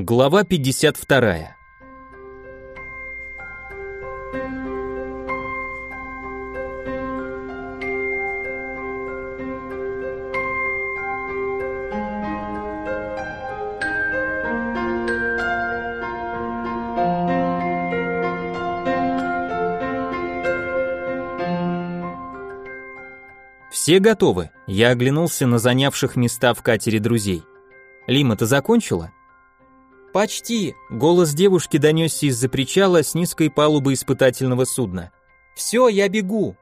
Глава 52. Все готовы. Я оглянулся на занявших места в катере друзей. Лима, ты закончила? Почти. Голос девушки донесся из-за причала с низкой палубы испытательного судна. Все, я бегу.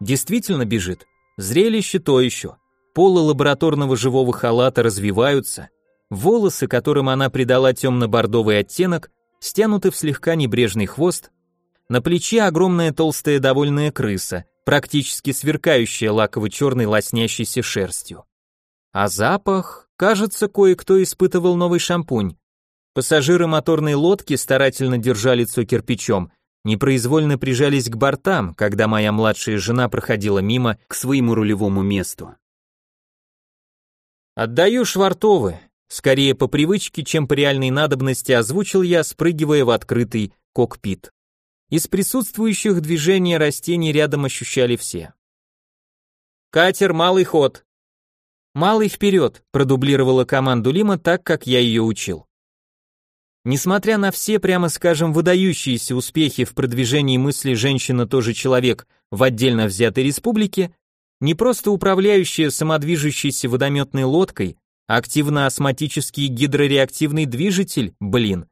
Действительно бежит. Зрелище то еще. Полы лабораторного живого халата развиваются. Волосы, которым она придала темно-бордовый оттенок, стянуты в слегка небрежный хвост. На плече огромная толстая довольная крыса, практически сверкающая лаково-черной лоснящейся шерстью. А запах, кажется, кое-кто испытывал новый шампунь. Пассажиры моторной лодки старательно держа лицо кирпичом, непроизвольно прижались к бортам, когда моя младшая жена проходила мимо к своему рулевому месту. «Отдаю швартовы», скорее по привычке, чем по реальной надобности озвучил я, спрыгивая в открытый кокпит. Из присутствующих движения растений рядом ощущали все. «Катер, малый ход!» «Малый вперед!» продублировала команду Лима так, как я ее учил. Несмотря на все, прямо скажем, выдающиеся успехи в продвижении мысли «женщина тоже человек» в отдельно взятой республике, не просто управляющая самодвижущейся водометной лодкой, а активно-осмотический гидрореактивный движитель, блин,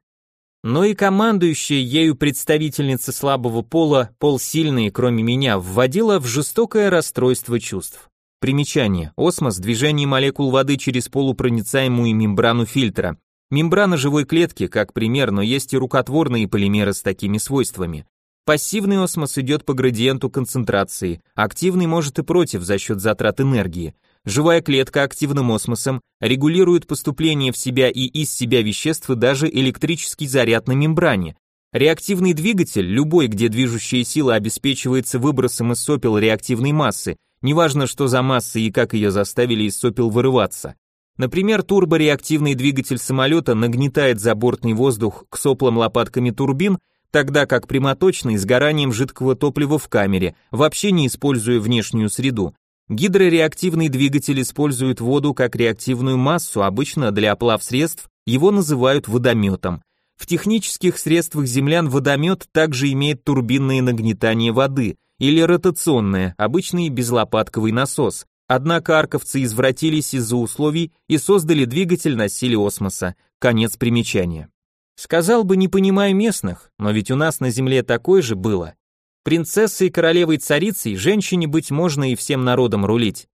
но и командующая ею представительница слабого пола, полсильные, кроме меня, вводила в жестокое расстройство чувств. Примечание. Осмос – движение молекул воды через полупроницаемую мембрану фильтра. Мембрана живой клетки, как пример, но есть и рукотворные полимеры с такими свойствами. Пассивный осмос идет по градиенту концентрации, активный может и против за счет затрат энергии. Живая клетка активным осмосом регулирует поступление в себя и из себя веществ и даже электрический заряд на мембране. Реактивный двигатель, любой, где движущая сила обеспечивается выбросом из сопел реактивной массы, неважно что за масса и как ее заставили из сопел вырываться. Например, турбореактивный двигатель самолета нагнетает забортный воздух к соплам лопатками турбин, тогда как прямоточный сгоранием жидкого топлива в камере, вообще не используя внешнюю среду. Гидрореактивный двигатель использует воду как реактивную массу, обычно для оплав средств его называют водометом. В технических средствах землян водомет также имеет турбинное нагнетание воды или ротационное, обычный безлопатковый насос, Однако арковцы извратились из-за условий и создали двигатель на силе осмоса. Конец примечания. Сказал бы, не понимая местных, но ведь у нас на земле такое же было. Принцессой, королевой, царицей женщине быть можно и всем народом рулить.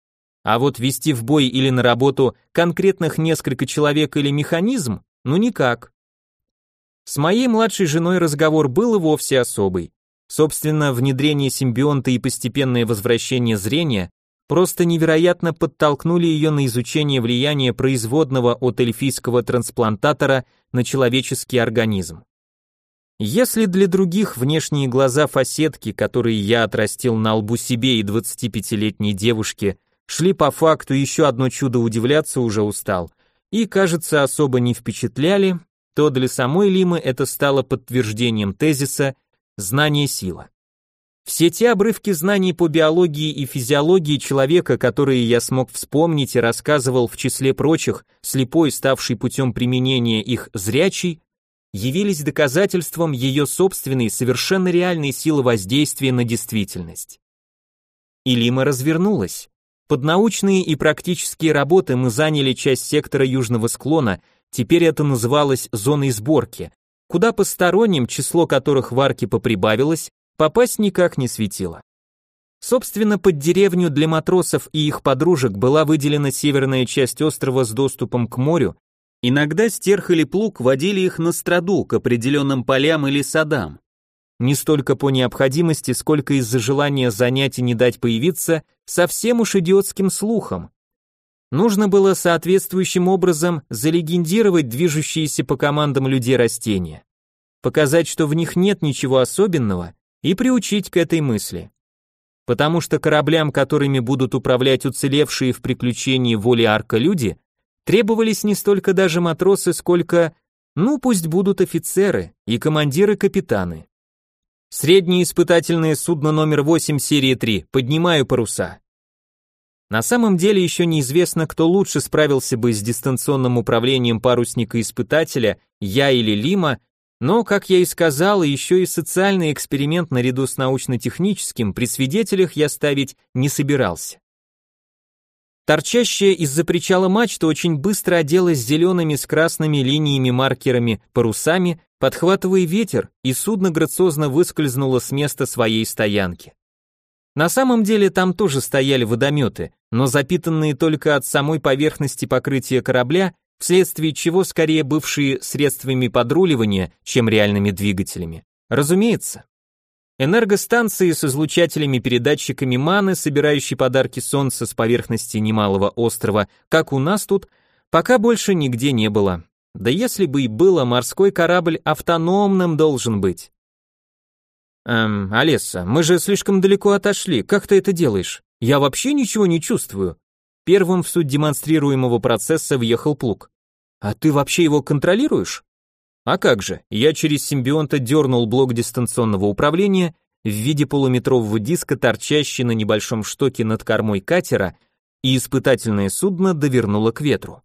А вот вести в бой или на работу конкретных несколько человек или механизм, ну никак. С моей младшей женой разговор был и вовсе особый. Собственно, внедрение симбионта и постепенное возвращение зрения просто невероятно подтолкнули ее на изучение влияния производного от эльфийского трансплантатора на человеческий организм. Если для других внешние глаза фасетки, которые я отрастил на лбу себе и 25-летней девушке, шли по факту еще одно чудо удивляться уже устал, и, кажется, особо не впечатляли, то для самой Лимы это стало подтверждением тезиса «знание сила». Все те обрывки знаний по биологии и физиологии человека, которые я смог вспомнить и рассказывал в числе прочих, слепой, ставший путем применения их зрячий, явились доказательством ее собственной совершенно реальной силы воздействия на действительность. Илима развернулась. Под научные и практические работы мы заняли часть сектора южного склона, теперь это называлось зоной сборки, куда посторонним, число которых в арке поприбавилось, попасть никак не светило. Собственно, под деревню для матросов и их подружек была выделена северная часть острова с доступом к морю. Иногда стерх или плуг водили их на страду к определенным полям или садам. Не столько по необходимости, сколько из-за желания занять и не дать появиться совсем уж идиотским слухом. Нужно было соответствующим образом залегендировать движущиеся по командам людей растения. Показать, что в них нет ничего особенного, и приучить к этой мысли. Потому что кораблям, которыми будут управлять уцелевшие в приключении воли арка люди, требовались не столько даже матросы, сколько, Ну, пусть будут офицеры и командиры-капитаны. Среднее испытательное судно номер 8 серии 3. Поднимаю паруса. На самом деле еще неизвестно, кто лучше справился бы с дистанционным управлением парусника-испытателя, я или Лима, но, как я и сказал, еще и социальный эксперимент наряду с научно-техническим при свидетелях я ставить не собирался. Торчащая из-за причала мачта очень быстро оделась зелеными с красными линиями-маркерами парусами, подхватывая ветер, и судно грациозно выскользнуло с места своей стоянки. На самом деле там тоже стояли водометы, но запитанные только от самой поверхности покрытия корабля, вследствие чего скорее бывшие средствами подруливания, чем реальными двигателями. Разумеется, Энергостанции с излучателями-передатчиками маны, собирающие подарки солнца с поверхности немалого острова, как у нас тут, пока больше нигде не было. Да если бы и было, морской корабль автономным должен быть. Эм, Олеса, мы же слишком далеко отошли, как ты это делаешь? Я вообще ничего не чувствую. Первым в суть демонстрируемого процесса въехал плуг. А ты вообще его контролируешь? А как же, я через симбионта дернул блок дистанционного управления в виде полуметрового диска, торчащий на небольшом штоке над кормой катера, и испытательное судно довернуло к ветру.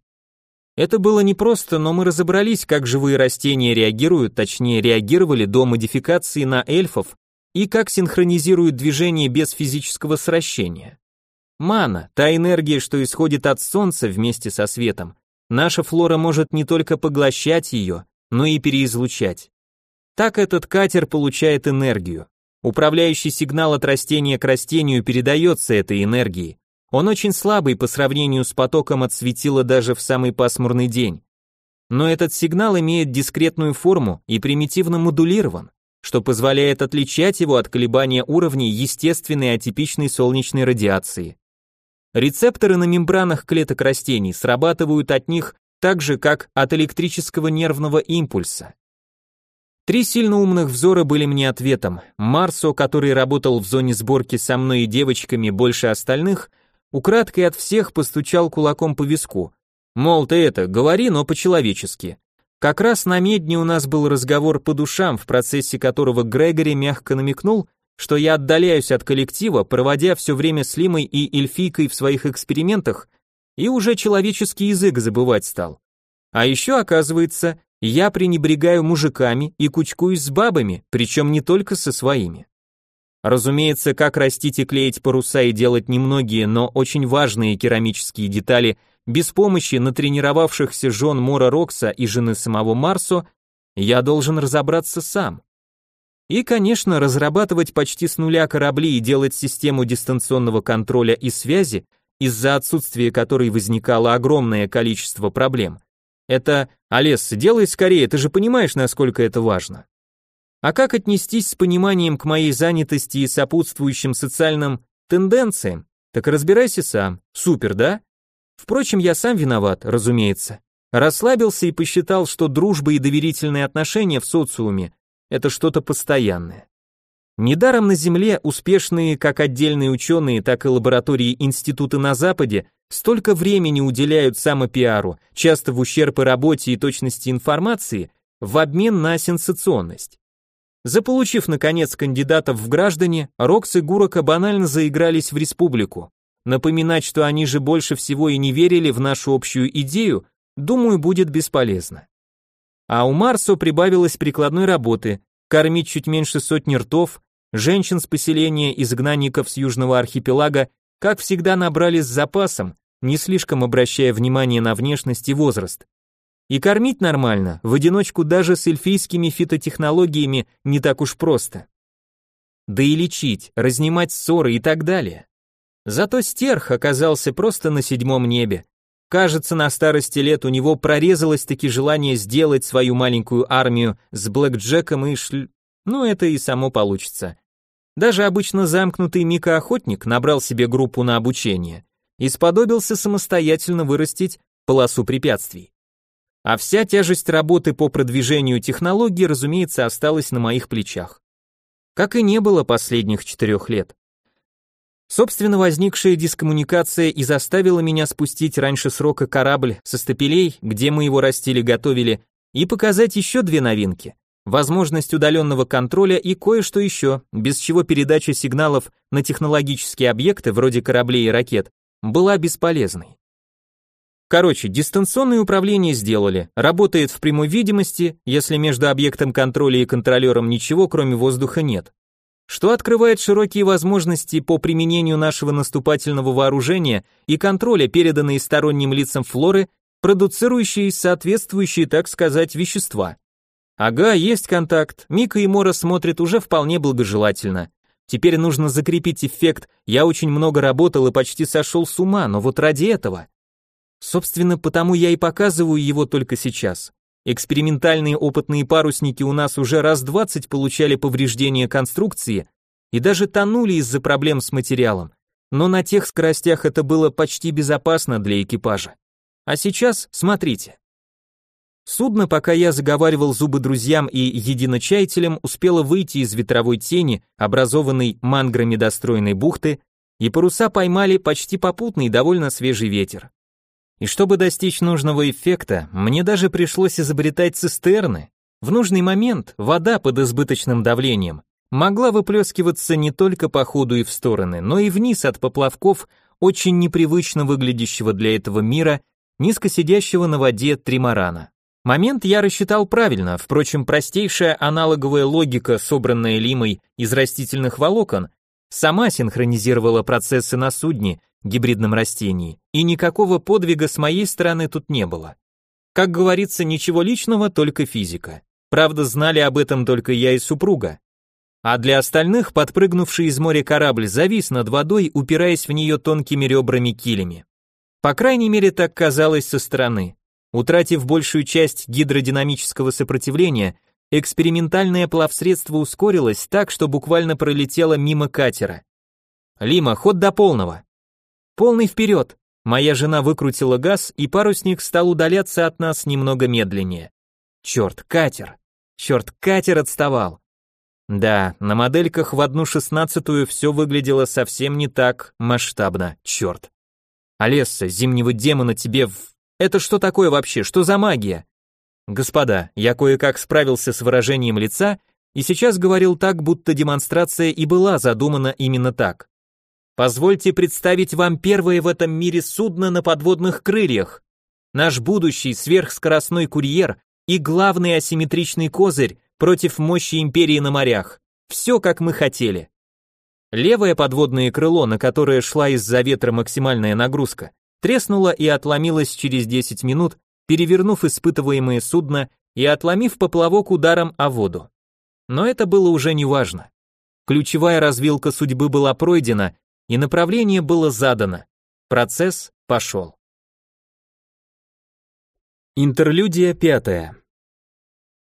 Это было непросто, но мы разобрались, как живые растения реагируют, точнее реагировали до модификации на эльфов и как синхронизируют движение без физического сращения. Мана, та энергия, что исходит от Солнца вместе со светом, наша флора может не только поглощать ее, но и переизлучать. Так этот катер получает энергию. Управляющий сигнал от растения к растению передается этой энергии. Он очень слабый по сравнению с потоком от светила даже в самый пасмурный день. Но этот сигнал имеет дискретную форму и примитивно модулирован, что позволяет отличать его от колебания уровней естественной атипичной солнечной радиации. Рецепторы на мембранах клеток растений срабатывают от них так же, как от электрического нервного импульса. Три сильно умных взора были мне ответом. Марсо, который работал в зоне сборки со мной и девочками больше остальных, украдкой от всех постучал кулаком по виску. Мол, ты это, говори, но по-человечески. Как раз на медне у нас был разговор по душам, в процессе которого Грегори мягко намекнул, что я отдаляюсь от коллектива, проводя все время с Лимой и Эльфийкой в своих экспериментах, и уже человеческий язык забывать стал. А еще, оказывается, я пренебрегаю мужиками и кучкуюсь с бабами, причем не только со своими. Разумеется, как растить и клеить паруса и делать немногие, но очень важные керамические детали без помощи натренировавшихся жен Мора Рокса и жены самого Марсо, я должен разобраться сам. И, конечно, разрабатывать почти с нуля корабли и делать систему дистанционного контроля и связи из-за отсутствия которой возникало огромное количество проблем. Это «Олес, делай скорее, ты же понимаешь, насколько это важно». А как отнестись с пониманием к моей занятости и сопутствующим социальным тенденциям? Так разбирайся сам. Супер, да? Впрочем, я сам виноват, разумеется. Расслабился и посчитал, что дружба и доверительные отношения в социуме – это что-то постоянное. Недаром на Земле успешные как отдельные ученые, так и лаборатории институты на Западе столько времени уделяют самопиару, часто в ущерб и работе и точности информации, в обмен на сенсационность. Заполучив, наконец, кандидатов в граждане, Рокс и Гурока банально заигрались в республику. Напоминать, что они же больше всего и не верили в нашу общую идею, думаю, будет бесполезно. А у Марсо прибавилось прикладной работы, кормить чуть меньше сотни ртов, Женщин с поселения изгнанников с южного архипелага, как всегда, набрали с запасом, не слишком обращая внимание на внешность и возраст. И кормить нормально, в одиночку даже с эльфийскими фитотехнологиями не так уж просто. Да и лечить, разнимать ссоры и так далее. Зато стерх оказался просто на седьмом небе. Кажется, на старости лет у него прорезалось таки желание сделать свою маленькую армию с Блэкджеком и шль... Ну, это и само получится. Даже обычно замкнутый Мика-охотник набрал себе группу на обучение и сподобился самостоятельно вырастить полосу препятствий. А вся тяжесть работы по продвижению технологий, разумеется, осталась на моих плечах. Как и не было последних четырех лет. Собственно, возникшая дискоммуникация и заставила меня спустить раньше срока корабль со стапелей, где мы его растили-готовили, И показать еще две новинки. Возможность удаленного контроля и кое-что еще, без чего передача сигналов на технологические объекты вроде кораблей и ракет была бесполезной. Короче, дистанционное управление сделали, работает в прямой видимости, если между объектом контроля и контролером ничего кроме воздуха нет. Что открывает широкие возможности по применению нашего наступательного вооружения и контроля, переданные сторонним лицам флоры, продуцирующие соответствующие, так сказать, вещества. Ага, есть контакт, Мика и Мора смотрят уже вполне благожелательно. Теперь нужно закрепить эффект «я очень много работал и почти сошел с ума, но вот ради этого». Собственно, потому я и показываю его только сейчас. Экспериментальные опытные парусники у нас уже раз двадцать получали повреждения конструкции и даже тонули из-за проблем с материалом. Но на тех скоростях это было почти безопасно для экипажа. А сейчас смотрите. Судно, пока я заговаривал зубы друзьям и единочаятелям, успело выйти из ветровой тени, образованной манграми достроенной бухты, и паруса поймали почти попутный довольно свежий ветер. И чтобы достичь нужного эффекта, мне даже пришлось изобретать цистерны. В нужный момент вода под избыточным давлением могла выплескиваться не только по ходу и в стороны, но и вниз от поплавков, очень непривычно выглядящего для этого мира, низко сидящего на воде тримарана. Момент я рассчитал правильно, впрочем, простейшая аналоговая логика, собранная Лимой из растительных волокон, сама синхронизировала процессы на судне, гибридном растении, и никакого подвига с моей стороны тут не было. Как говорится, ничего личного, только физика. Правда, знали об этом только я и супруга. А для остальных подпрыгнувший из моря корабль завис над водой, упираясь в нее тонкими ребрами килями. По крайней мере, так казалось со стороны. Утратив большую часть гидродинамического сопротивления, экспериментальное плавсредство ускорилось так, что буквально пролетело мимо катера. Лима, ход до полного. Полный вперед. Моя жена выкрутила газ, и парусник стал удаляться от нас немного медленнее. Черт, катер. Черт, катер отставал. Да, на модельках в одну шестнадцатую все выглядело совсем не так масштабно, черт. Олесса, зимнего демона тебе в это что такое вообще? Что за магия? Господа, я кое-как справился с выражением лица и сейчас говорил так, будто демонстрация и была задумана именно так. Позвольте представить вам первое в этом мире судно на подводных крыльях. Наш будущий сверхскоростной курьер и главный асимметричный козырь против мощи империи на морях. Все как мы хотели. Левое подводное крыло, на которое шла из-за ветра максимальная нагрузка, треснула и отломилась через 10 минут, перевернув испытываемое судно и отломив поплавок ударом о воду. Но это было уже не важно. Ключевая развилка судьбы была пройдена, и направление было задано. Процесс пошел. Интерлюдия пятая.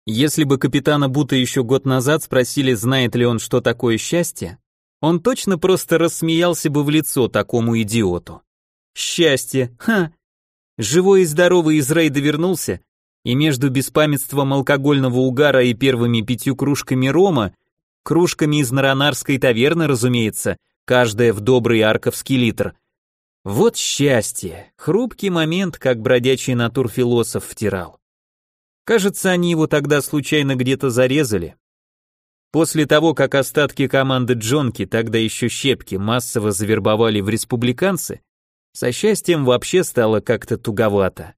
Если бы капитана Бута еще год назад спросили, знает ли он, что такое счастье, он точно просто рассмеялся бы в лицо такому идиоту. Счастье, ха! Живой и здоровый из рейда вернулся, и между беспамятством алкогольного угара и первыми пятью кружками рома, кружками из Наронарской таверны, разумеется, каждая в добрый арковский литр. Вот счастье, хрупкий момент, как бродячий натурфилософ втирал. Кажется, они его тогда случайно где-то зарезали. После того, как остатки команды Джонки, тогда еще щепки, массово завербовали в республиканцы, со счастьем вообще стало как-то туговато.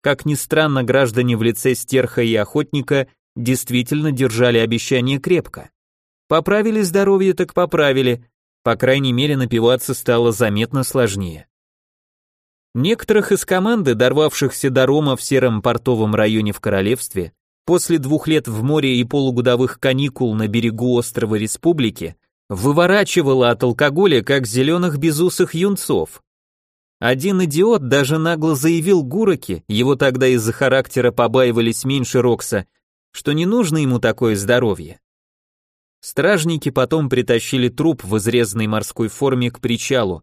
Как ни странно, граждане в лице стерха и охотника действительно держали обещание крепко. Поправили здоровье, так поправили, по крайней мере напиваться стало заметно сложнее. Некоторых из команды, дорвавшихся до Рома в сером портовом районе в королевстве, после двух лет в море и полугодовых каникул на берегу острова Республики, выворачивало от алкоголя, как зеленых безусых юнцов. Один идиот даже нагло заявил Гураке, его тогда из-за характера побаивались меньше Рокса, что не нужно ему такое здоровье. Стражники потом притащили труп в изрезанной морской форме к причалу.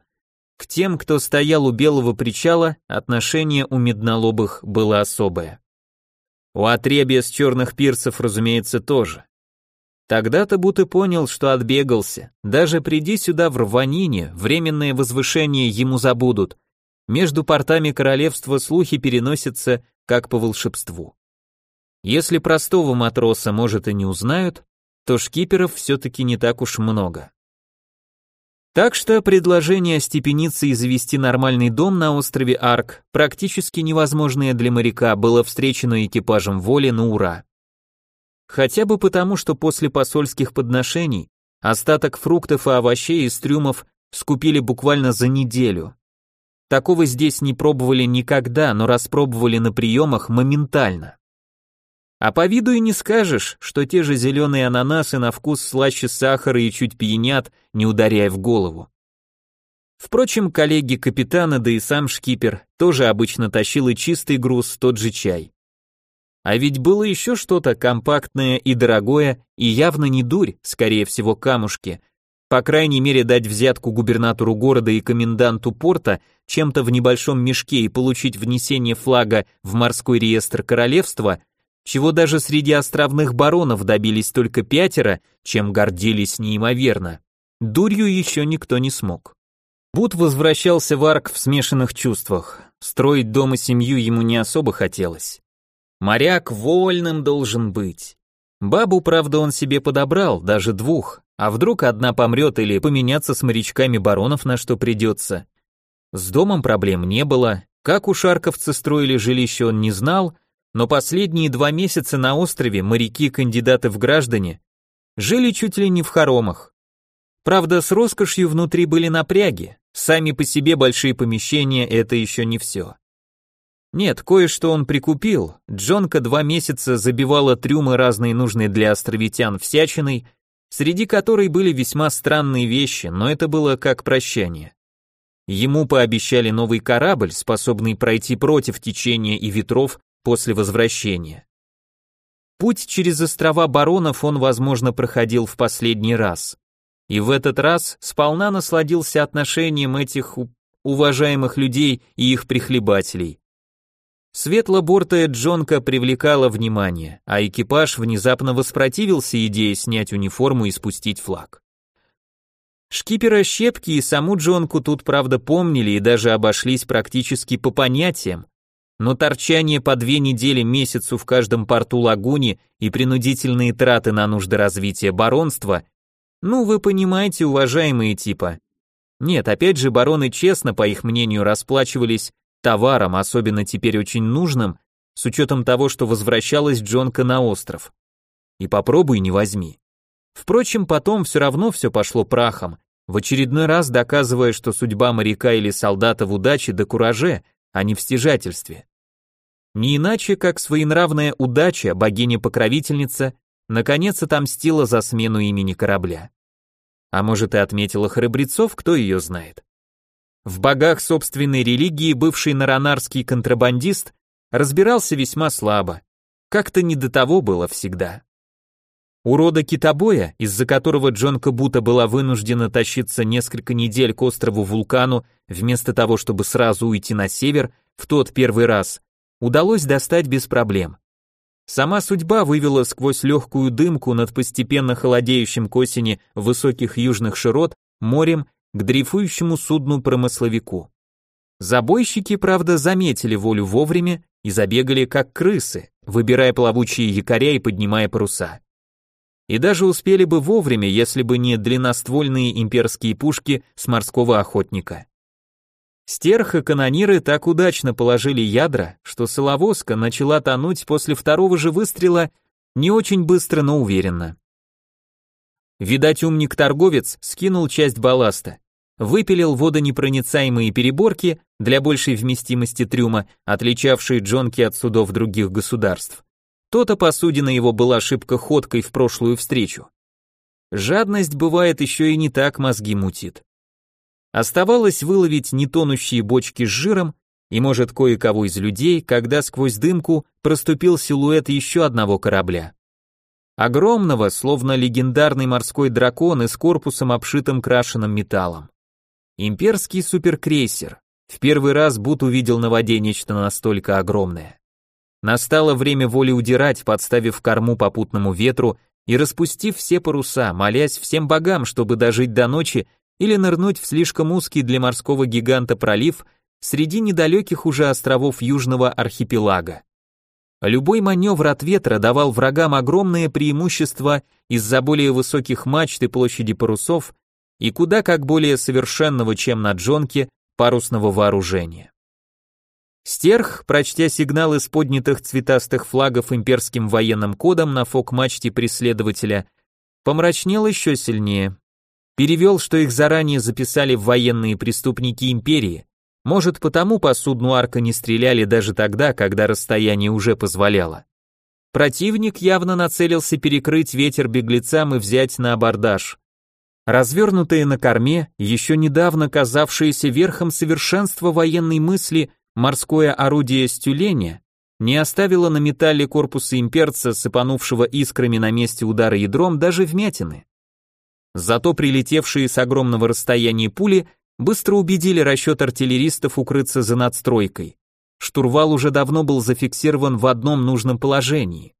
К тем, кто стоял у белого причала, отношение у меднолобых было особое. У отребья с черных пирсов, разумеется, тоже. Тогда-то будто понял, что отбегался. Даже приди сюда в рванине, временное возвышение ему забудут, между портами королевства слухи переносятся как по волшебству. Если простого матроса, может, и не узнают, то шкиперов все-таки не так уж много. Так что предложение остепениться и завести нормальный дом на острове Арк, практически невозможное для моряка, было встречено экипажем воли на ура. Хотя бы потому, что после посольских подношений остаток фруктов и овощей из трюмов скупили буквально за неделю. Такого здесь не пробовали никогда, но распробовали на приемах моментально. А по виду и не скажешь, что те же зеленые ананасы на вкус слаще сахара и чуть пьянят, не ударяя в голову. Впрочем, коллеги капитана, да и сам шкипер, тоже обычно тащил и чистый груз, тот же чай. А ведь было еще что-то компактное и дорогое, и явно не дурь, скорее всего камушки. По крайней мере дать взятку губернатору города и коменданту порта чем-то в небольшом мешке и получить внесение флага в морской реестр королевства – чего даже среди островных баронов добились только пятеро, чем гордились неимоверно. Дурью еще никто не смог. Бут возвращался в Арк в смешанных чувствах. Строить дом и семью ему не особо хотелось. Моряк вольным должен быть. Бабу, правда, он себе подобрал, даже двух, а вдруг одна помрет или поменяться с морячками баронов на что придется. С домом проблем не было, как у шарковцы строили жилище он не знал, но последние два месяца на острове моряки-кандидаты в граждане жили чуть ли не в хоромах. Правда, с роскошью внутри были напряги, сами по себе большие помещения – это еще не все. Нет, кое-что он прикупил, Джонка два месяца забивала трюмы разные нужные для островитян всячиной, среди которой были весьма странные вещи, но это было как прощание. Ему пообещали новый корабль, способный пройти против течения и ветров после возвращения. Путь через острова баронов он, возможно, проходил в последний раз. И в этот раз сполна насладился отношением этих уважаемых людей и их прихлебателей. Светло-бортая джонка привлекала внимание, а экипаж внезапно воспротивился идее снять униформу и спустить флаг. Шкипера Щепки и саму джонку тут, правда, помнили и даже обошлись практически по понятиям, но торчание по две недели месяцу в каждом порту лагуне и принудительные траты на нужды развития баронства, ну вы понимаете, уважаемые типа. Нет, опять же, бароны честно, по их мнению, расплачивались товаром, особенно теперь очень нужным, с учетом того, что возвращалась Джонка на остров. И попробуй не возьми. Впрочем, потом все равно все пошло прахом, в очередной раз доказывая, что судьба моряка или солдата в удаче да кураже, а не в стяжательстве. Не иначе, как своенравная удача, богиня-покровительница, наконец отомстила за смену имени корабля. А может и отметила храбрецов, кто ее знает. В богах собственной религии бывший наронарский контрабандист разбирался весьма слабо, как-то не до того было всегда. Урода китобоя, из-за которого Джон Кабута была вынуждена тащиться несколько недель к острову-вулкану, вместо того, чтобы сразу уйти на север, в тот первый раз, удалось достать без проблем. Сама судьба вывела сквозь легкую дымку над постепенно холодеющим к осени высоких южных широт морем к дрейфующему судну-промысловику. Забойщики, правда, заметили волю вовремя и забегали как крысы, выбирая плавучие якоря и поднимая паруса и даже успели бы вовремя, если бы не длинноствольные имперские пушки с морского охотника. Стерх и канониры так удачно положили ядра, что соловозка начала тонуть после второго же выстрела не очень быстро, но уверенно. Видать, умник-торговец скинул часть балласта, выпилил водонепроницаемые переборки для большей вместимости трюма, отличавшие джонки от судов других государств. То-то посудина его была шибко ходкой в прошлую встречу. Жадность бывает еще и не так мозги мутит. Оставалось выловить нетонущие бочки с жиром и, может, кое-кого из людей, когда сквозь дымку проступил силуэт еще одного корабля. Огромного, словно легендарный морской дракон и с корпусом обшитым крашеным металлом. Имперский суперкрейсер. В первый раз Бут увидел на воде нечто настолько огромное. Настало время воли удирать, подставив корму попутному ветру и распустив все паруса, молясь всем богам, чтобы дожить до ночи или нырнуть в слишком узкий для морского гиганта пролив среди недалеких уже островов южного архипелага. Любой маневр от ветра давал врагам огромное преимущество из-за более высоких мачт и площади парусов и куда как более совершенного, чем на джонке, парусного вооружения. Стерх, прочтя сигнал из поднятых цветастых флагов имперским военным кодом на фок-мачте преследователя, помрачнел еще сильнее. Перевел, что их заранее записали в военные преступники империи, может, потому по судну арка не стреляли даже тогда, когда расстояние уже позволяло. Противник явно нацелился перекрыть ветер беглецам и взять на абордаж. Развернутые на корме, еще недавно казавшиеся верхом совершенства военной мысли, морское орудие стюленя не оставило на металле корпуса имперца, сыпанувшего искрами на месте удара ядром, даже вмятины. Зато прилетевшие с огромного расстояния пули быстро убедили расчет артиллеристов укрыться за надстройкой. Штурвал уже давно был зафиксирован в одном нужном положении.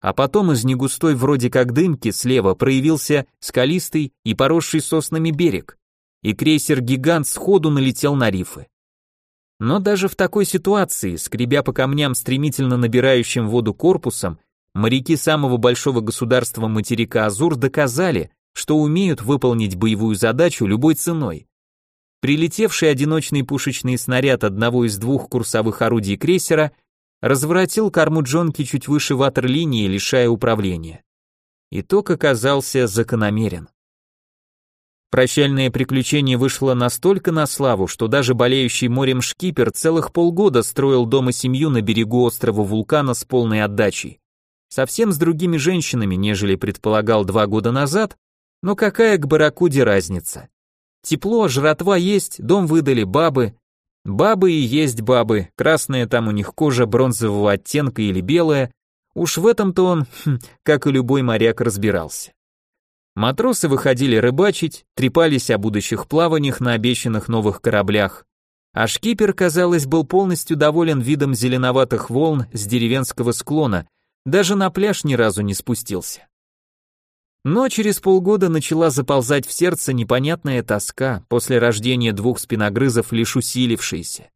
А потом из негустой вроде как дымки слева проявился скалистый и поросший соснами берег, и крейсер-гигант сходу налетел на рифы. Но даже в такой ситуации, скребя по камням стремительно набирающим воду корпусом, моряки самого большого государства материка Азур доказали, что умеют выполнить боевую задачу любой ценой. Прилетевший одиночный пушечный снаряд одного из двух курсовых орудий крейсера разворотил корму Джонки чуть выше ватерлинии, лишая управления. Итог оказался закономерен. Прощальное приключение вышло настолько на славу, что даже болеющий морем шкипер целых полгода строил дом и семью на берегу острова вулкана с полной отдачей. Совсем с другими женщинами, нежели предполагал два года назад, но какая к барракуде разница? Тепло, жратва есть, дом выдали бабы. Бабы и есть бабы, красная там у них кожа бронзового оттенка или белая. Уж в этом-то он, хм, как и любой моряк, разбирался. Матросы выходили рыбачить, трепались о будущих плаваниях на обещанных новых кораблях. А шкипер, казалось, был полностью доволен видом зеленоватых волн с деревенского склона, даже на пляж ни разу не спустился. Но через полгода начала заползать в сердце непонятная тоска, после рождения двух спиногрызов лишь усилившаяся.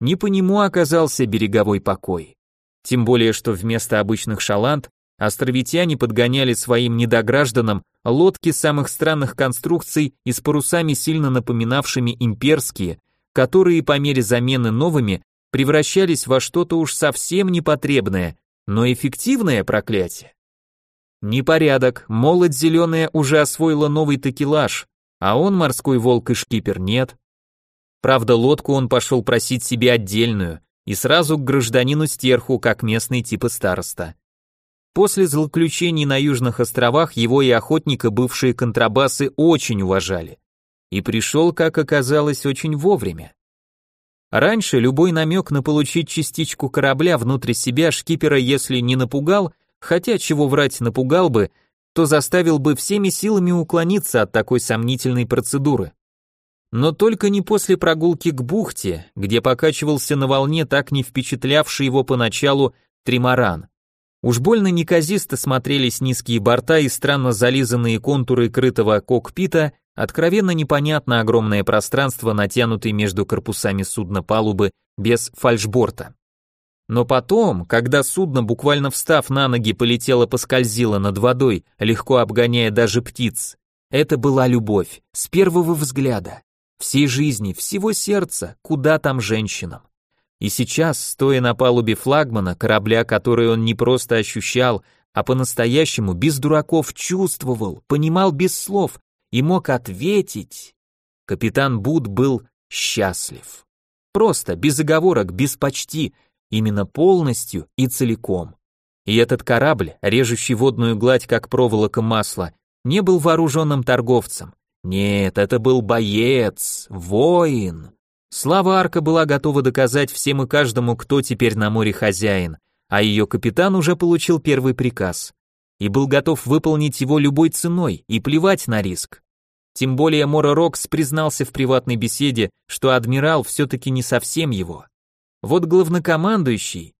Не по нему оказался береговой покой. Тем более, что вместо обычных шаланд островитяне подгоняли своим недогражданам лодки самых странных конструкций и с парусами, сильно напоминавшими имперские, которые по мере замены новыми превращались во что-то уж совсем непотребное, но эффективное проклятие. Непорядок, молодь зеленая уже освоила новый такелаж, а он, морской волк и шкипер, нет. Правда, лодку он пошел просить себе отдельную, и сразу к гражданину стерху, как местный типа староста. После злоключений на Южных островах его и охотника бывшие контрабасы очень уважали. И пришел, как оказалось, очень вовремя. Раньше любой намек на получить частичку корабля внутри себя шкипера, если не напугал, хотя чего врать напугал бы, то заставил бы всеми силами уклониться от такой сомнительной процедуры. Но только не после прогулки к бухте, где покачивался на волне так не впечатлявший его поначалу тримаран. Уж больно неказисто смотрелись низкие борта и странно зализанные контуры крытого кокпита, откровенно непонятно огромное пространство, натянутое между корпусами судна палубы без фальшборта. Но потом, когда судно, буквально встав на ноги, полетело поскользило над водой, легко обгоняя даже птиц, это была любовь, с первого взгляда, всей жизни, всего сердца, куда там женщинам. И сейчас, стоя на палубе флагмана, корабля, который он не просто ощущал, а по-настоящему без дураков чувствовал, понимал без слов и мог ответить, капитан Буд был счастлив. Просто, без оговорок, без почти, именно полностью и целиком. И этот корабль, режущий водную гладь как проволока масла, не был вооруженным торговцем. Нет, это был боец, воин. Слава Арка была готова доказать всем и каждому, кто теперь на море хозяин, а ее капитан уже получил первый приказ и был готов выполнить его любой ценой и плевать на риск. Тем более Мора Рокс признался в приватной беседе, что адмирал все-таки не совсем его. Вот главнокомандующий.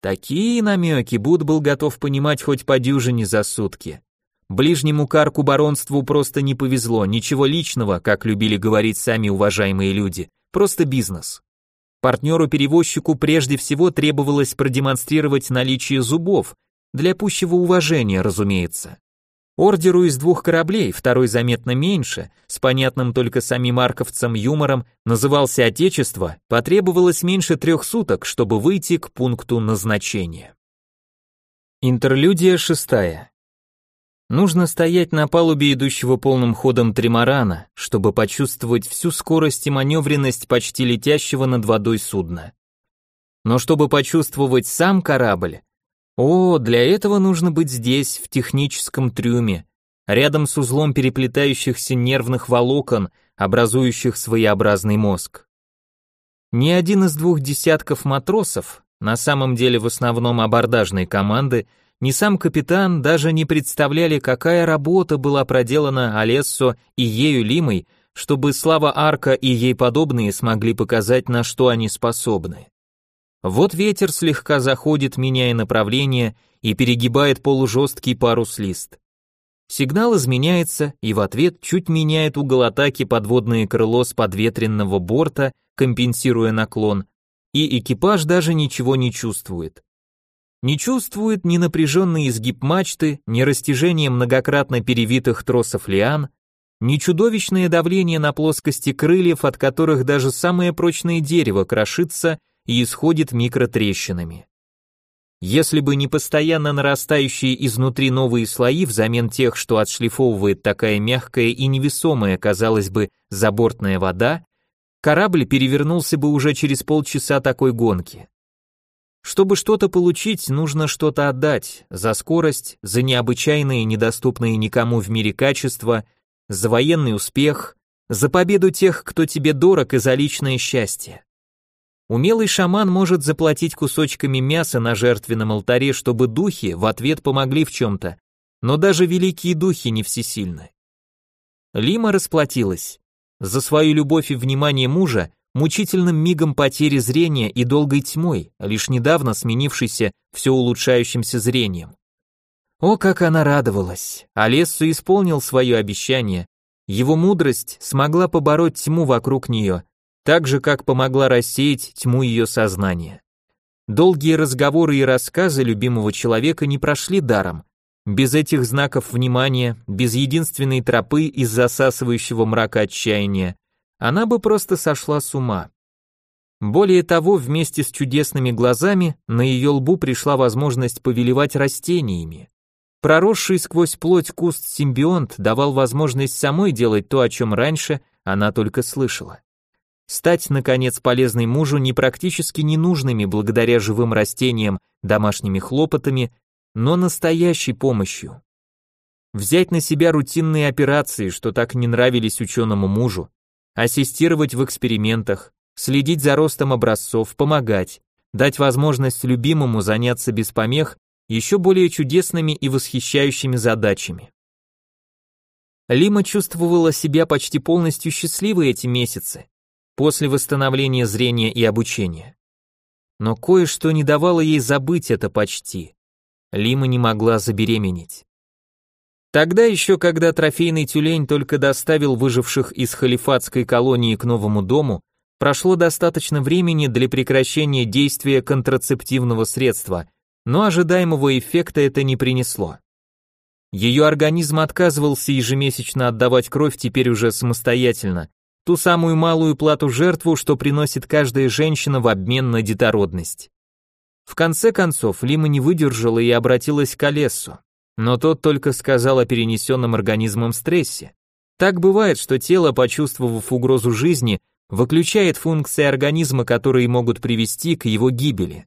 Такие намеки Буд был готов понимать хоть по дюжине за сутки. Ближнему карку баронству просто не повезло, ничего личного, как любили говорить сами уважаемые люди, просто бизнес. Партнеру-перевозчику прежде всего требовалось продемонстрировать наличие зубов, для пущего уважения, разумеется. Ордеру из двух кораблей, второй заметно меньше, с понятным только самим марковцам юмором, назывался «Отечество», потребовалось меньше трех суток, чтобы выйти к пункту назначения. Интерлюдия шестая. Нужно стоять на палубе идущего полным ходом тримарана, чтобы почувствовать всю скорость и маневренность почти летящего над водой судна. Но чтобы почувствовать сам корабль, о, для этого нужно быть здесь, в техническом трюме, рядом с узлом переплетающихся нервных волокон, образующих своеобразный мозг. Ни один из двух десятков матросов, на самом деле в основном абордажной команды, ни сам капитан даже не представляли, какая работа была проделана Олессо и ею Лимой, чтобы Слава Арка и ей подобные смогли показать, на что они способны. Вот ветер слегка заходит, меняя направление, и перегибает полужесткий парус-лист. Сигнал изменяется, и в ответ чуть меняет угол атаки подводное крыло с подветренного борта, компенсируя наклон, и экипаж даже ничего не чувствует. Не чувствует ни напряженный изгиб мачты, ни растяжение многократно перевитых тросов лиан, ни чудовищное давление на плоскости крыльев, от которых даже самое прочное дерево крошится и исходит микротрещинами. Если бы не постоянно нарастающие изнутри новые слои взамен тех, что отшлифовывает такая мягкая и невесомая, казалось бы, забортная вода, корабль перевернулся бы уже через полчаса такой гонки. Чтобы что-то получить, нужно что-то отдать, за скорость, за необычайные, недоступные никому в мире качества, за военный успех, за победу тех, кто тебе дорог и за личное счастье. Умелый шаман может заплатить кусочками мяса на жертвенном алтаре, чтобы духи в ответ помогли в чем-то, но даже великие духи не всесильны. Лима расплатилась. За свою любовь и внимание мужа, мучительным мигом потери зрения и долгой тьмой, лишь недавно сменившейся все улучшающимся зрением. О, как она радовалась! Алессу исполнил свое обещание. Его мудрость смогла побороть тьму вокруг нее, так же, как помогла рассеять тьму ее сознания. Долгие разговоры и рассказы любимого человека не прошли даром. Без этих знаков внимания, без единственной тропы из засасывающего мрака отчаяния, она бы просто сошла с ума. Более того, вместе с чудесными глазами на ее лбу пришла возможность повелевать растениями. Проросший сквозь плоть куст симбионт давал возможность самой делать то, о чем раньше она только слышала стать, наконец, полезной мужу не практически ненужными благодаря живым растениям, домашними хлопотами, но настоящей помощью. Взять на себя рутинные операции, что так не нравились ученому мужу, ассистировать в экспериментах, следить за ростом образцов, помогать, дать возможность любимому заняться без помех еще более чудесными и восхищающими задачами. Лима чувствовала себя почти полностью счастливой эти месяцы, после восстановления зрения и обучения. Но кое-что не давало ей забыть это почти. Лима не могла забеременеть. Тогда еще, когда трофейный тюлень только доставил выживших из халифатской колонии к новому дому, прошло достаточно времени для прекращения действия контрацептивного средства, но ожидаемого эффекта это не принесло. Ее организм отказывался ежемесячно отдавать кровь теперь уже самостоятельно, ту самую малую плату жертву, что приносит каждая женщина в обмен на детородность. В конце концов, Лима не выдержала и обратилась к Олессу, но тот только сказал о перенесенном организмом стрессе. Так бывает, что тело, почувствовав угрозу жизни, выключает функции организма, которые могут привести к его гибели.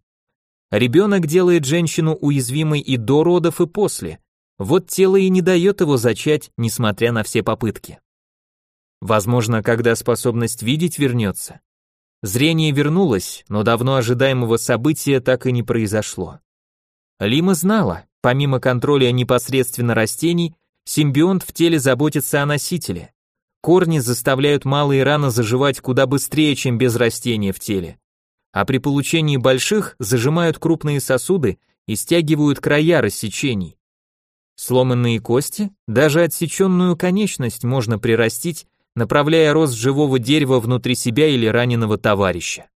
Ребенок делает женщину уязвимой и до родов, и после. Вот тело и не дает его зачать, несмотря на все попытки. Возможно, когда способность видеть вернется. Зрение вернулось, но давно ожидаемого события так и не произошло. Лима знала, помимо контроля непосредственно растений, симбионт в теле заботится о носителе. Корни заставляют малые раны заживать куда быстрее, чем без растения в теле. А при получении больших зажимают крупные сосуды и стягивают края рассечений. Сломанные кости, даже отсеченную конечность можно прирастить направляя рост живого дерева внутри себя или раненого товарища.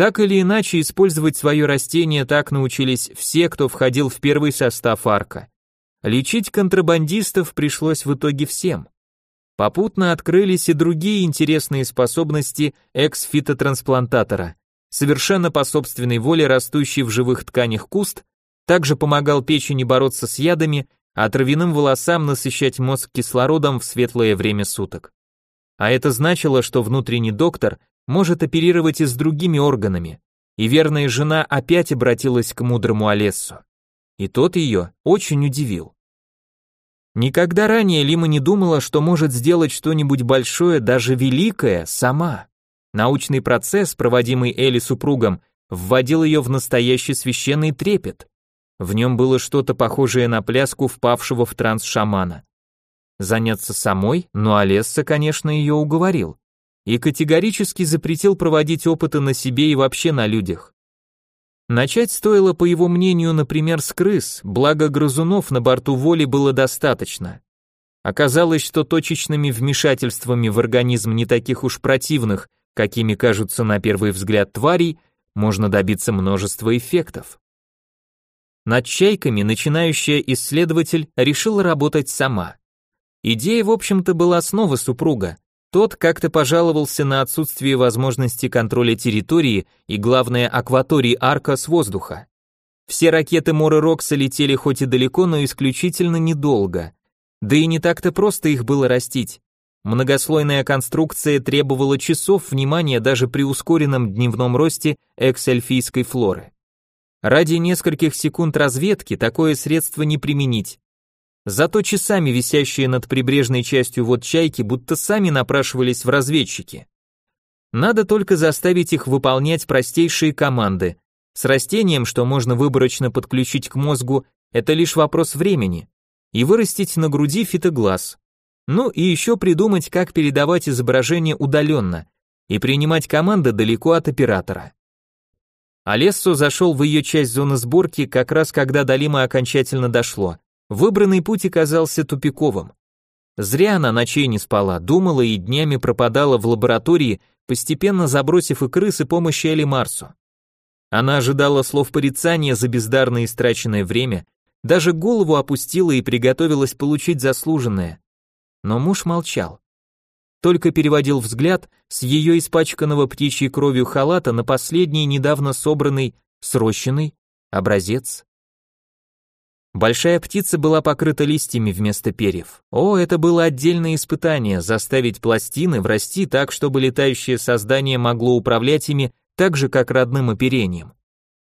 Так или иначе, использовать свое растение так научились все, кто входил в первый состав арка. Лечить контрабандистов пришлось в итоге всем. Попутно открылись и другие интересные способности экс-фитотрансплантатора. Совершенно по собственной воле растущий в живых тканях куст также помогал печени бороться с ядами, а травяным волосам насыщать мозг кислородом в светлое время суток. А это значило, что внутренний доктор может оперировать и с другими органами, и верная жена опять обратилась к мудрому Олессу. И тот ее очень удивил. Никогда ранее Лима не думала, что может сделать что-нибудь большое, даже великое, сама. Научный процесс, проводимый Эли супругом, вводил ее в настоящий священный трепет. В нем было что-то похожее на пляску впавшего в транс шамана. Заняться самой, но Олесса, конечно, ее уговорил. И категорически запретил проводить опыты на себе и вообще на людях. Начать стоило, по его мнению, например, с крыс, благо грызунов на борту воли было достаточно. Оказалось, что точечными вмешательствами в организм не таких уж противных, какими кажутся на первый взгляд тварей, можно добиться множества эффектов. Над чайками начинающая исследователь решила работать сама. Идея, в общем-то, была снова супруга, тот как-то пожаловался на отсутствие возможности контроля территории и, главное, акватории арка с воздуха. Все ракеты Моры Рокса летели хоть и далеко, но исключительно недолго. Да и не так-то просто их было растить. Многослойная конструкция требовала часов внимания даже при ускоренном дневном росте экс-эльфийской флоры. Ради нескольких секунд разведки такое средство не применить. Зато часами висящие над прибрежной частью вод чайки будто сами напрашивались в разведчики. Надо только заставить их выполнять простейшие команды. С растением, что можно выборочно подключить к мозгу, это лишь вопрос времени. И вырастить на груди фитоглаз. Ну и еще придумать, как передавать изображение удаленно и принимать команды далеко от оператора. Алессо зашел в ее часть зоны сборки как раз когда до Лима окончательно дошло. Выбранный путь оказался тупиковым. Зря она ночей не спала, думала и днями пропадала в лаборатории, постепенно забросив и крыс, и помощи Эли Марсу. Она ожидала слов порицания за бездарно истраченное время, даже голову опустила и приготовилась получить заслуженное. Но муж молчал. Только переводил взгляд с ее испачканного птичьей кровью халата на последний недавно собранный, срощенный образец Большая птица была покрыта листьями вместо перьев. О, это было отдельное испытание, заставить пластины врасти так, чтобы летающее создание могло управлять ими так же, как родным оперением.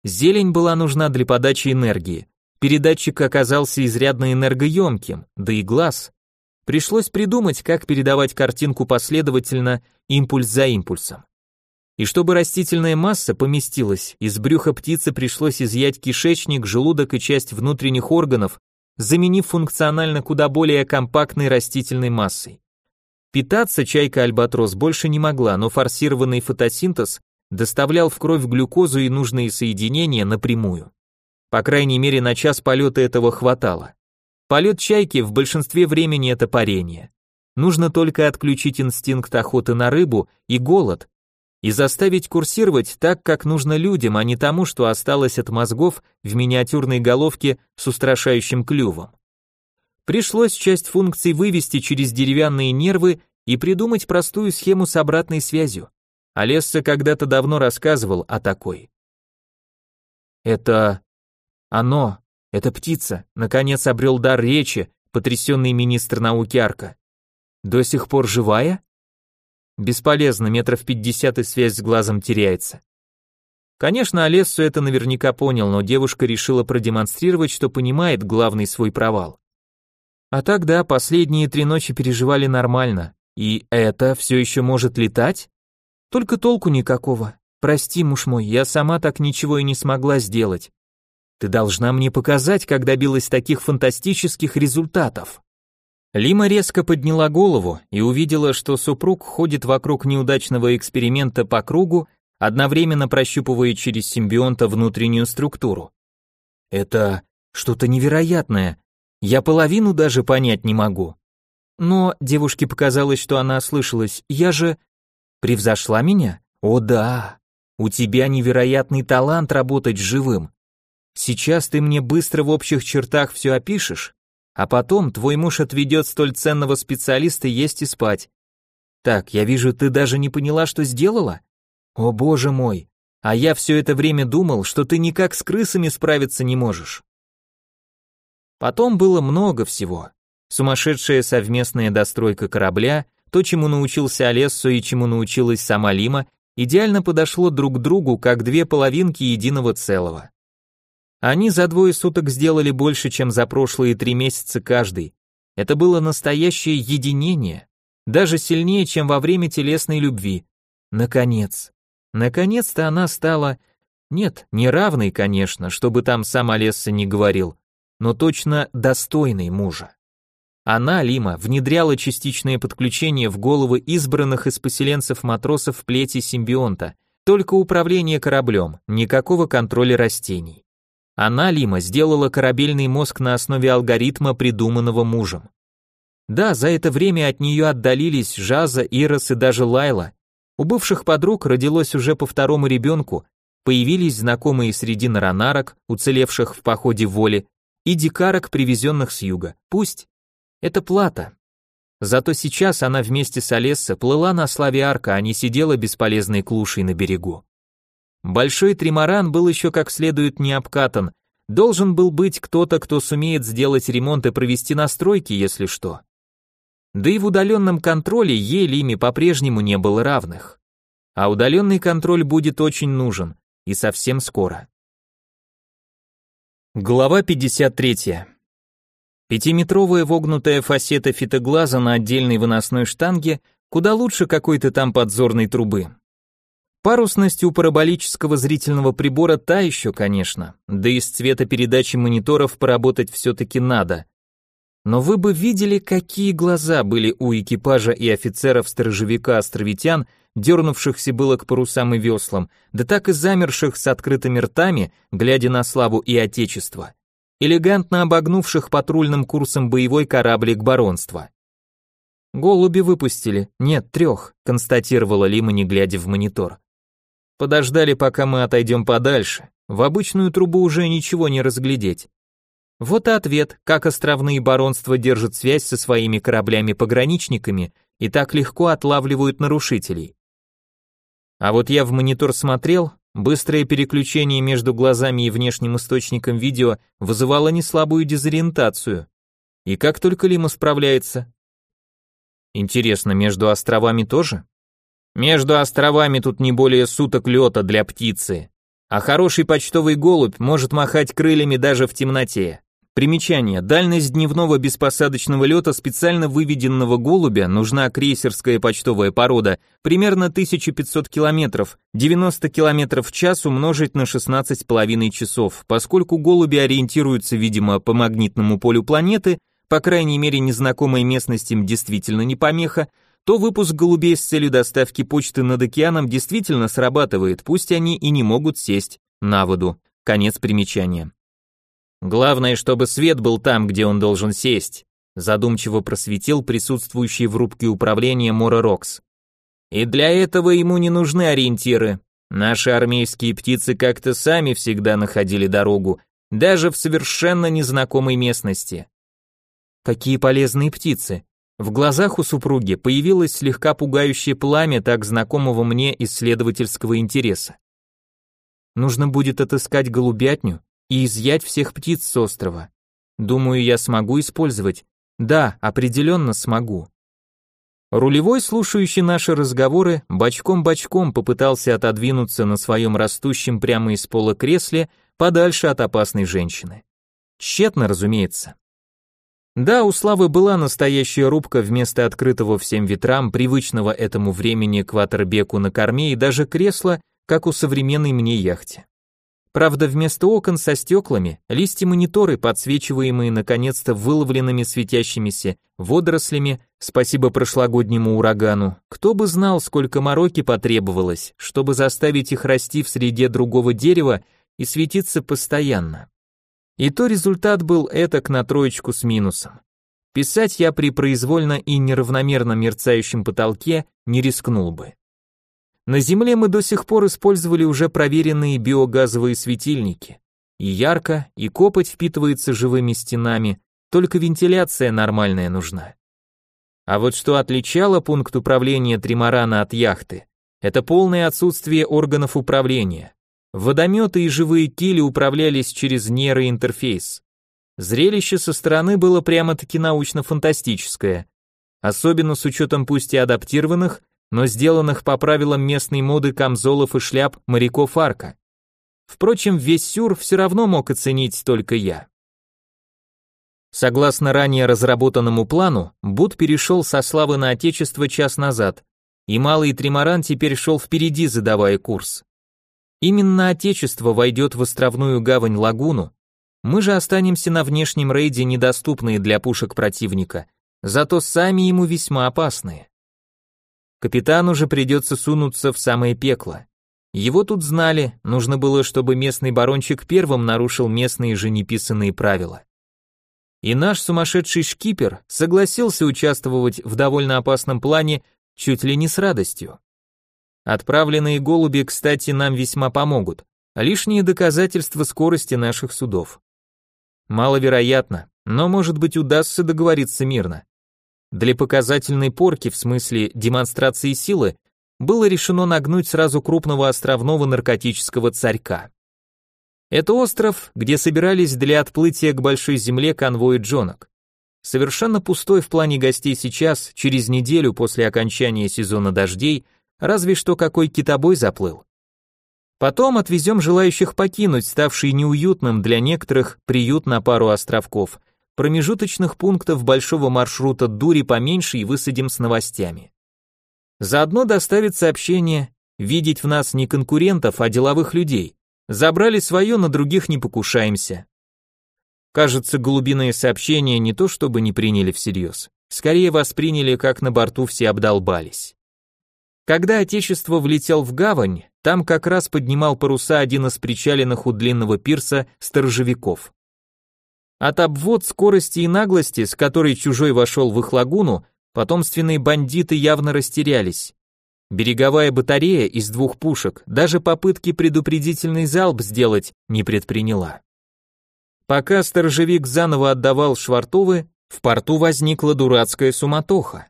Зелень была нужна для подачи энергии. Передатчик оказался изрядно энергоемким, да и глаз. Пришлось придумать, как передавать картинку последовательно, импульс за импульсом. И чтобы растительная масса поместилась, из брюха птицы пришлось изъять кишечник, желудок и часть внутренних органов, заменив функционально куда более компактной растительной массой. Питаться чайка-альбатрос больше не могла, но форсированный фотосинтез доставлял в кровь глюкозу и нужные соединения напрямую. По крайней мере, на час полета этого хватало. Полет чайки в большинстве времени это парение. Нужно только отключить инстинкт охоты на рыбу и голод, и заставить курсировать так, как нужно людям, а не тому, что осталось от мозгов в миниатюрной головке с устрашающим клювом. Пришлось часть функций вывести через деревянные нервы и придумать простую схему с обратной связью. Олесса когда-то давно рассказывал о такой. Это оно, эта птица, наконец обрел дар речи, потрясенный министр науки Арка. До сих пор живая? Бесполезно, метров пятьдесят и связь с глазом теряется. Конечно, Олессу это наверняка понял, но девушка решила продемонстрировать, что понимает главный свой провал. А тогда последние три ночи переживали нормально. И это все еще может летать? Только толку никакого. Прости, муж мой, я сама так ничего и не смогла сделать. Ты должна мне показать, как добилась таких фантастических результатов. Лима резко подняла голову и увидела, что супруг ходит вокруг неудачного эксперимента по кругу, одновременно прощупывая через симбионта внутреннюю структуру. Это что-то невероятное. Я половину даже понять не могу. Но девушке показалось, что она ослышалась. Я же превзошла меня? О да. У тебя невероятный талант работать живым. Сейчас ты мне быстро в общих чертах все опишешь, а потом твой муж отведет столь ценного специалиста есть и спать. Так, я вижу, ты даже не поняла, что сделала? О боже мой, а я все это время думал, что ты никак с крысами справиться не можешь. Потом было много всего. Сумасшедшая совместная достройка корабля, то, чему научился Олессо и чему научилась сама Лима, идеально подошло друг к другу, как две половинки единого целого. Они за двое суток сделали больше, чем за прошлые три месяца каждый. Это было настоящее единение, даже сильнее, чем во время телесной любви. Наконец. Наконец-то она стала... Нет, не равной, конечно, чтобы там сам Олесса не говорил, но точно достойной мужа. Она, Лима, внедряла частичное подключение в головы избранных из поселенцев матросов плети симбионта, только управление кораблем, никакого контроля растений. Она, Лима, сделала корабельный мозг на основе алгоритма, придуманного мужем. Да, за это время от нее отдалились Жаза, Ирос и даже Лайла. У бывших подруг родилось уже по второму ребенку, появились знакомые среди наронарок, уцелевших в походе воли, и дикарок, привезенных с юга. Пусть. Это плата. Зато сейчас она вместе с Олесса плыла на славе арка, а не сидела бесполезной клушей на берегу. Большой тримаран был еще как следует не обкатан, должен был быть кто-то, кто сумеет сделать ремонт и провести настройки, если что. Да и в удаленном контроле ей Лиме по-прежнему не было равных. А удаленный контроль будет очень нужен, и совсем скоро. Глава 53. Пятиметровая вогнутая фасета фитоглаза на отдельной выносной штанге куда лучше какой-то там подзорной трубы. Парусность у параболического зрительного прибора та еще, конечно, да и с цветопередачи мониторов поработать все-таки надо. Но вы бы видели, какие глаза были у экипажа и офицеров-сторожевика островитян, дернувшихся было к парусам и веслам, да так и замерших с открытыми ртами, глядя на славу и отечество, элегантно обогнувших патрульным курсом боевой кораблик баронства. «Голуби выпустили, нет, трех», констатировала Лима, не глядя в монитор. Подождали, пока мы отойдем подальше. В обычную трубу уже ничего не разглядеть. Вот и ответ, как островные баронства держат связь со своими кораблями-пограничниками и так легко отлавливают нарушителей. А вот я в монитор смотрел, быстрое переключение между глазами и внешним источником видео вызывало неслабую дезориентацию. И как только Лима справляется? Интересно, между островами тоже? Между островами тут не более суток лета для птицы. А хороший почтовый голубь может махать крыльями даже в темноте. Примечание. Дальность дневного беспосадочного лета специально выведенного голубя нужна крейсерская почтовая порода примерно 1500 километров, 90 километров в час умножить на 16,5 часов, поскольку голуби ориентируются, видимо, по магнитному полю планеты, по крайней мере незнакомой местности им действительно не помеха, то выпуск голубей с целью доставки почты над океаном действительно срабатывает, пусть они и не могут сесть на воду. Конец примечания. Главное, чтобы свет был там, где он должен сесть, задумчиво просветил присутствующий в рубке управления Мора Рокс. И для этого ему не нужны ориентиры. Наши армейские птицы как-то сами всегда находили дорогу, даже в совершенно незнакомой местности. Какие полезные птицы, в глазах у супруги появилось слегка пугающее пламя так знакомого мне исследовательского интереса. Нужно будет отыскать голубятню и изъять всех птиц с острова. Думаю, я смогу использовать. Да, определенно смогу. Рулевой, слушающий наши разговоры, бочком-бочком попытался отодвинуться на своем растущем прямо из пола кресле подальше от опасной женщины. Тщетно, разумеется. Да, у Славы была настоящая рубка вместо открытого всем ветрам, привычного этому времени кватербеку на корме и даже кресла, как у современной мне яхте. Правда, вместо окон со стеклами, листья-мониторы, подсвечиваемые наконец-то выловленными светящимися водорослями, спасибо прошлогоднему урагану, кто бы знал, сколько мороки потребовалось, чтобы заставить их расти в среде другого дерева и светиться постоянно. И то результат был этак на троечку с минусом. Писать я при произвольно и неравномерно мерцающем потолке не рискнул бы. На Земле мы до сих пор использовали уже проверенные биогазовые светильники. И ярко, и копоть впитывается живыми стенами, только вентиляция нормальная нужна. А вот что отличало пункт управления Тримарана от яхты, это полное отсутствие органов управления. Водометы и живые кили управлялись через нейроинтерфейс. Зрелище со стороны было прямо-таки научно-фантастическое, особенно с учетом пусть и адаптированных, но сделанных по правилам местной моды камзолов и шляп моряков Арка. Впрочем, весь сюр все равно мог оценить только я. Согласно ранее разработанному плану, Буд перешел со славы на отечество час назад, и малый тримаран теперь шел впереди, задавая курс. Именно отечество войдет в островную гавань Лагуну, мы же останемся на внешнем рейде, недоступные для пушек противника, зато сами ему весьма опасные. Капитану же придется сунуться в самое пекло. Его тут знали, нужно было, чтобы местный барончик первым нарушил местные же неписанные правила. И наш сумасшедший шкипер согласился участвовать в довольно опасном плане чуть ли не с радостью. Отправленные голуби, кстати, нам весьма помогут. Лишние доказательства скорости наших судов. Маловероятно, но может быть удастся договориться мирно. Для показательной порки, в смысле демонстрации силы, было решено нагнуть сразу крупного островного наркотического царька. Это остров, где собирались для отплытия к большой земле конвои джонок. Совершенно пустой в плане гостей сейчас, через неделю после окончания сезона дождей, разве что какой китобой заплыл. Потом отвезем желающих покинуть ставший неуютным для некоторых приют на пару островков, промежуточных пунктов большого маршрута дури поменьше и высадим с новостями. Заодно доставит сообщение, видеть в нас не конкурентов, а деловых людей. Забрали свое, на других не покушаемся. Кажется, голубиные сообщения не то чтобы не приняли всерьез, скорее восприняли, как на борту все обдолбались. Когда Отечество влетел в гавань, там как раз поднимал паруса один из причаленных у длинного пирса сторожевиков. От обвод скорости и наглости, с которой чужой вошел в их лагуну, Потомственные бандиты явно растерялись. Береговая батарея из двух пушек даже попытки предупредительный залп сделать не предприняла. Пока сторожевик заново отдавал швартовы, в порту возникла дурацкая суматоха.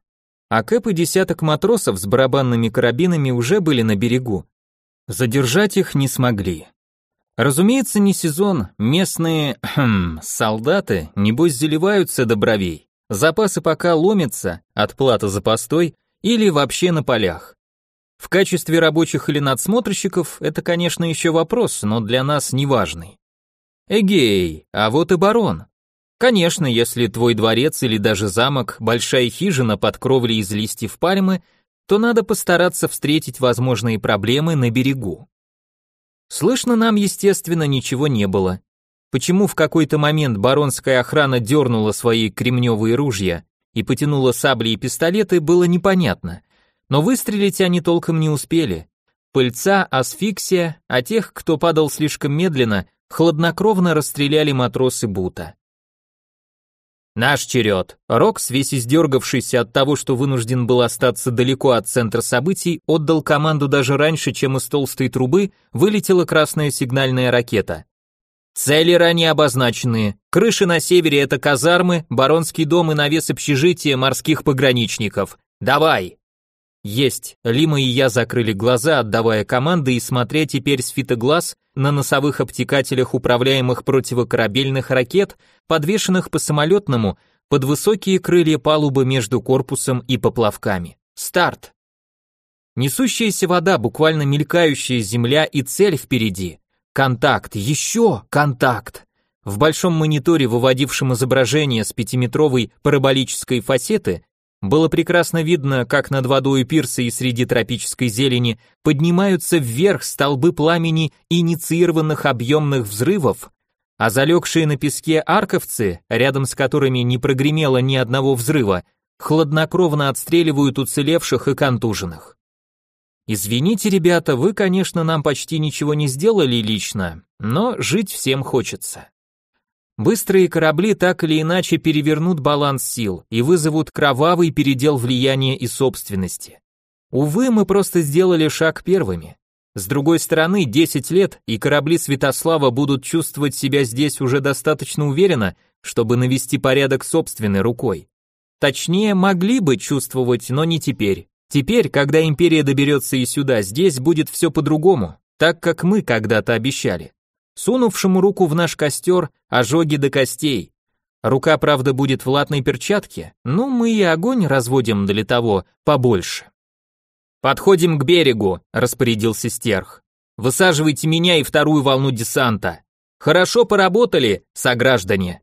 А Кэп и десяток матросов с барабанными карабинами уже были на берегу. Задержать их не смогли. Разумеется, не сезон, местные хм, солдаты, небось, заливаются до бровей. Запасы пока ломятся, отплата за постой или вообще на полях. В качестве рабочих или надсмотрщиков это, конечно, еще вопрос, но для нас неважный. Эгей, а вот и барон. Конечно, если твой дворец или даже замок – большая хижина под кровлей из листьев пальмы, то надо постараться встретить возможные проблемы на берегу. Слышно нам, естественно, ничего не было. Почему в какой-то момент баронская охрана дернула свои кремневые ружья и потянула сабли и пистолеты, было непонятно. Но выстрелить они толком не успели. Пыльца, асфиксия, а тех, кто падал слишком медленно, хладнокровно расстреляли матросы Бута. Наш черед. Рокс, весь издергавшийся от того, что вынужден был остаться далеко от центра событий, отдал команду даже раньше, чем из толстой трубы вылетела красная сигнальная ракета. Цели ранее обозначены. Крыши на севере это казармы, баронский дом и навес общежития морских пограничников. Давай. Есть. Лима и я закрыли глаза, отдавая команды и смотря теперь с фитоглаз на носовых обтекателях управляемых противокорабельных ракет, подвешенных по самолетному под высокие крылья палубы между корпусом и поплавками. Старт. Несущаяся вода, буквально мелькающая земля и цель впереди. Контакт, еще контакт. В большом мониторе, выводившем изображение с пятиметровой параболической фасеты, было прекрасно видно, как над водой пирса и среди тропической зелени поднимаются вверх столбы пламени инициированных объемных взрывов, а залегшие на песке арковцы, рядом с которыми не прогремело ни одного взрыва, хладнокровно отстреливают уцелевших и контуженных. Извините, ребята, вы, конечно, нам почти ничего не сделали лично, но жить всем хочется. Быстрые корабли так или иначе перевернут баланс сил и вызовут кровавый передел влияния и собственности. Увы, мы просто сделали шаг первыми. С другой стороны, 10 лет, и корабли Святослава будут чувствовать себя здесь уже достаточно уверенно, чтобы навести порядок собственной рукой. Точнее, могли бы чувствовать, но не теперь. Теперь, когда империя доберется и сюда, здесь будет все по-другому, так как мы когда-то обещали. Сунувшему руку в наш костер, ожоги до костей. Рука, правда, будет в латной перчатке, но мы и огонь разводим для того побольше. «Подходим к берегу», — распорядился стерх. «Высаживайте меня и вторую волну десанта. Хорошо поработали, сограждане».